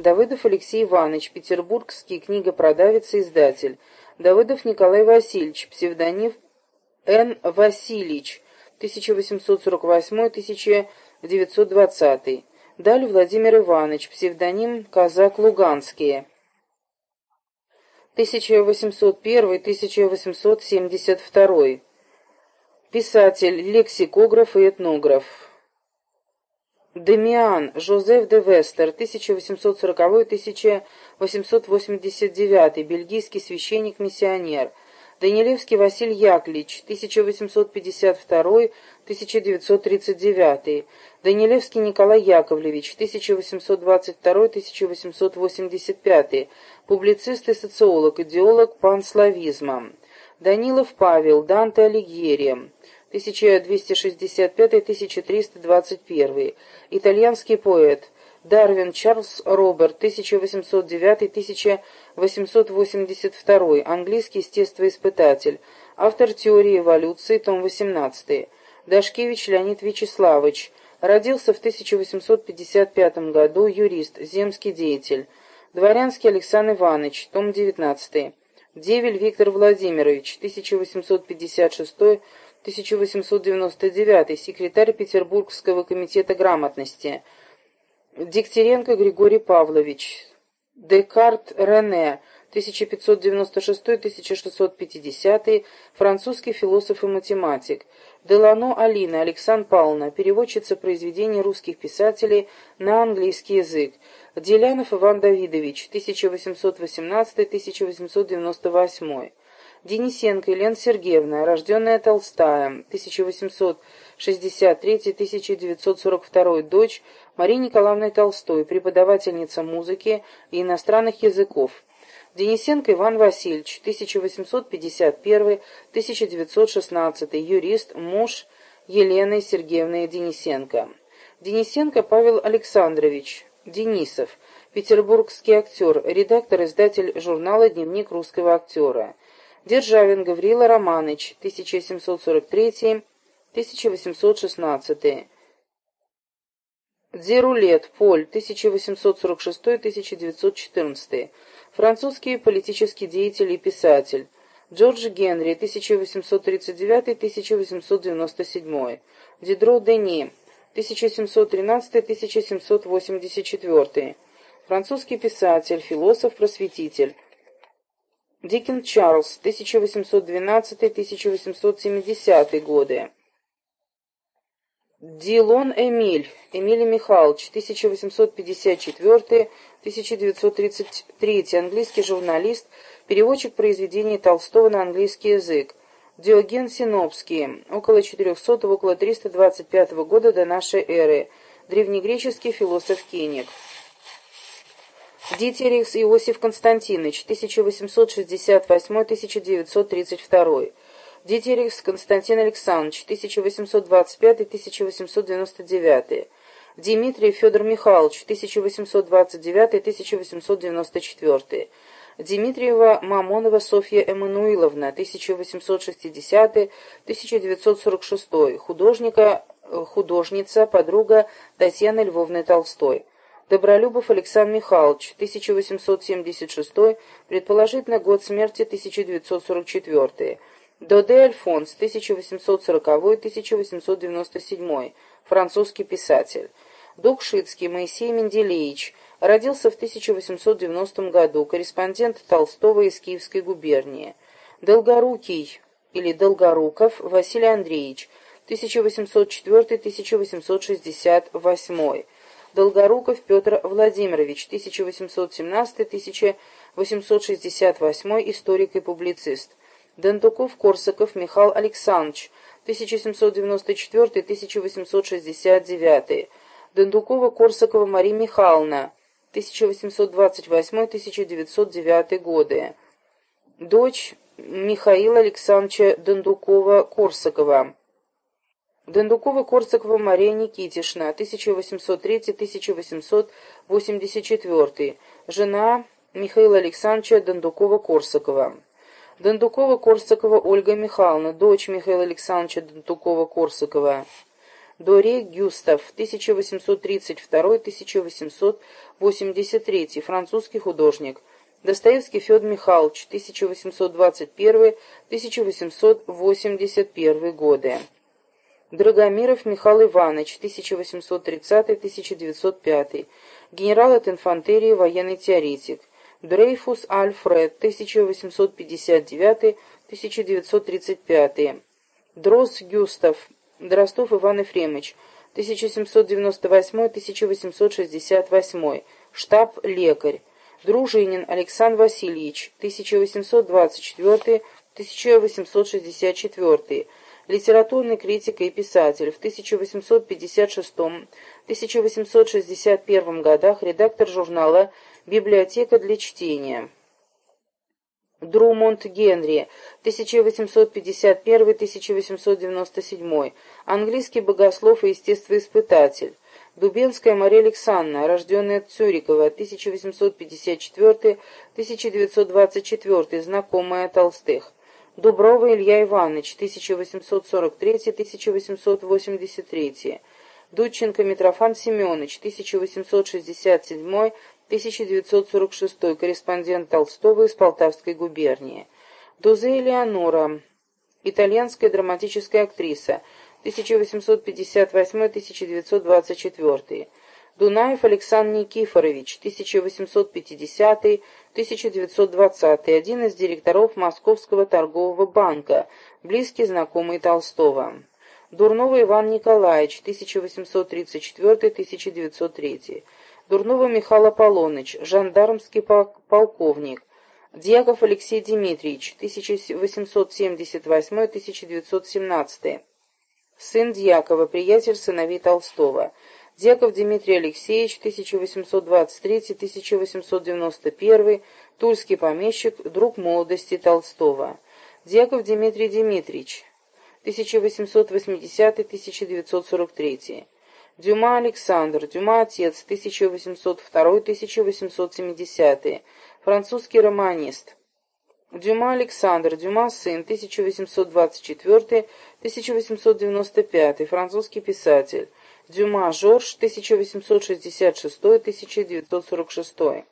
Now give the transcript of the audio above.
Давыдов Алексей Иванович, петербургский книгопродавец и издатель. Давыдов Николай Васильевич, псевдоним Н. Васильевич, 1848-1920. Даль Владимир Иванович, псевдоним Казак Луганские, 1801-1872. Писатель, лексикограф и этнограф. Демиан Жозеф де Вестер, 1840-1889, бельгийский священник-миссионер. Данилевский Василий Яковлевич, 1852-1939. Данилевский Николай Яковлевич, 1822-1885. Публицист и социолог, идеолог панславизма. Данилов Павел, Данте Алигьери, 1265-1321. Итальянский поэт. Дарвин Чарльз Роберт, 1809-1882. Английский естествоиспытатель. Автор теории эволюции, том 18. Дашкевич Леонид Вячеславович. Родился в 1855 году, юрист, земский деятель. Дворянский Александр Иванович, том 19. Девель Виктор Владимирович, 1856-1899, секретарь Петербургского комитета грамотности. Дегтяренко Григорий Павлович, Декарт Рене, 1596-1650, французский философ и математик. Делано Алина Александр Павловна, переводчица произведений русских писателей на английский язык. Делянов Иван Давидович, 1818-1898. Денисенко Елена Сергеевна, рожденная Толстая, 1863-1942, дочь Марии Николаевны Толстой, преподавательница музыки и иностранных языков. Денисенко Иван Васильевич, 1851-1916, юрист, муж Елены Сергеевны Денисенко. Денисенко Павел Александрович, Денисов, петербургский актер, редактор, издатель журнала «Дневник русского актера». Державин Гаврила Романыч, 1743-1816. Дерулет Поль, 1846-1914. Французский политический деятель и писатель. Джордж Генри, 1839-1897. Дидро Дени, 1713-1784. Французский писатель, философ, просветитель. Диккен Чарльз, 1812-1870 годы. Дилон Эмиль, Эмилий Михайлович, 1854-1933, английский журналист, переводчик произведений Толстого на английский язык. Диоген Синопский, около 400 около 325 года до нашей эры, древнегреческий философ-киник. Дитерикс Иосиф Константинович, 1868-1932. Дитерикс Константин Александрович, 1825-1899. Дмитрий Федор Михайлович, 1829-1894. Дмитриева Мамонова Софья Эммануиловна, 1860-1946, художника, художница, подруга Татьяны Львовны Толстой. Добролюбов Александр Михайлович, 1876, предположительно год смерти 1944. Доде Альфонс, 1840-1897, французский писатель. Дукшицкий Моисей Менделеевич, родился в 1890 году, корреспондент Толстого из Киевской губернии. Долгорукий или Долгоруков Василий Андреевич, 1804-1868. Долгоруков Петр Владимирович, 1817-1868, историк и публицист. Дондуков-Корсаков Михаил Александрович, 1794-1869. Дондукова-Корсакова Мария Михайловна, 1828-1909 годы. Дочь Михаила Александровича Дондукова-Корсакова. Дондукова-Корсакова Мария Никитишна, 1803-1884. Жена Михаила Александровича Дондукова-Корсакова. Дондукова-Корсакова Ольга Михайловна, дочь Михаила Александровича Дондукова-Корсакова. Доре Гюстав, 1832-1883, французский художник. Достоевский Федор Михайлович, 1821-1881 годы. Драгомиров Михаил Иванович, 1830-1905, генерал от инфантерии, военный теоретик. Дрейфус Альфред, 1859-1935. Дрос Гюстав, Дростов Иван Ефремович, 1798-1868, штаб-лекарь. Дружинин Александр Васильевич, 1824-1864, литературный критик и писатель, в 1856-1861 годах редактор журнала «Библиотека для чтения». Друмонд Генри, 1851-1897, английский богослов и естествоиспытатель. Дубенская Мария Александровна, рожденная Цюрикова, 1854-1924, знакомая Толстых. Дуброва Илья Иванович, 1843-1883. Дудченко Митрофан Семенович, 1867 1946 корреспондент Толстого из Полтавской губернии. Дузе Элеонора, итальянская драматическая актриса, 1858-1924. Дунаев Александр Никифорович, 1850-1920, один из директоров Московского торгового банка, близкий знакомый Толстого. Дурнова Иван Николаевич, 1834-1903. Дурнова Михаил Аполлоныч, жандармский полковник. Дьяков Алексей Дмитриевич, 1878-1917. Сын Дьякова, приятель сыновей Толстого. Дьяков Дмитрий Алексеевич, 1823-1891, тульский помещик, друг молодости Толстого. Дьяков Дмитрий Дмитриевич, 1880-1943. Дюма Александр, Дюма отец, 1802-1870, французский романист. Дюма Александр, Дюма сын, 1824-1895, французский писатель. Дюма Жорж, 1866-1946.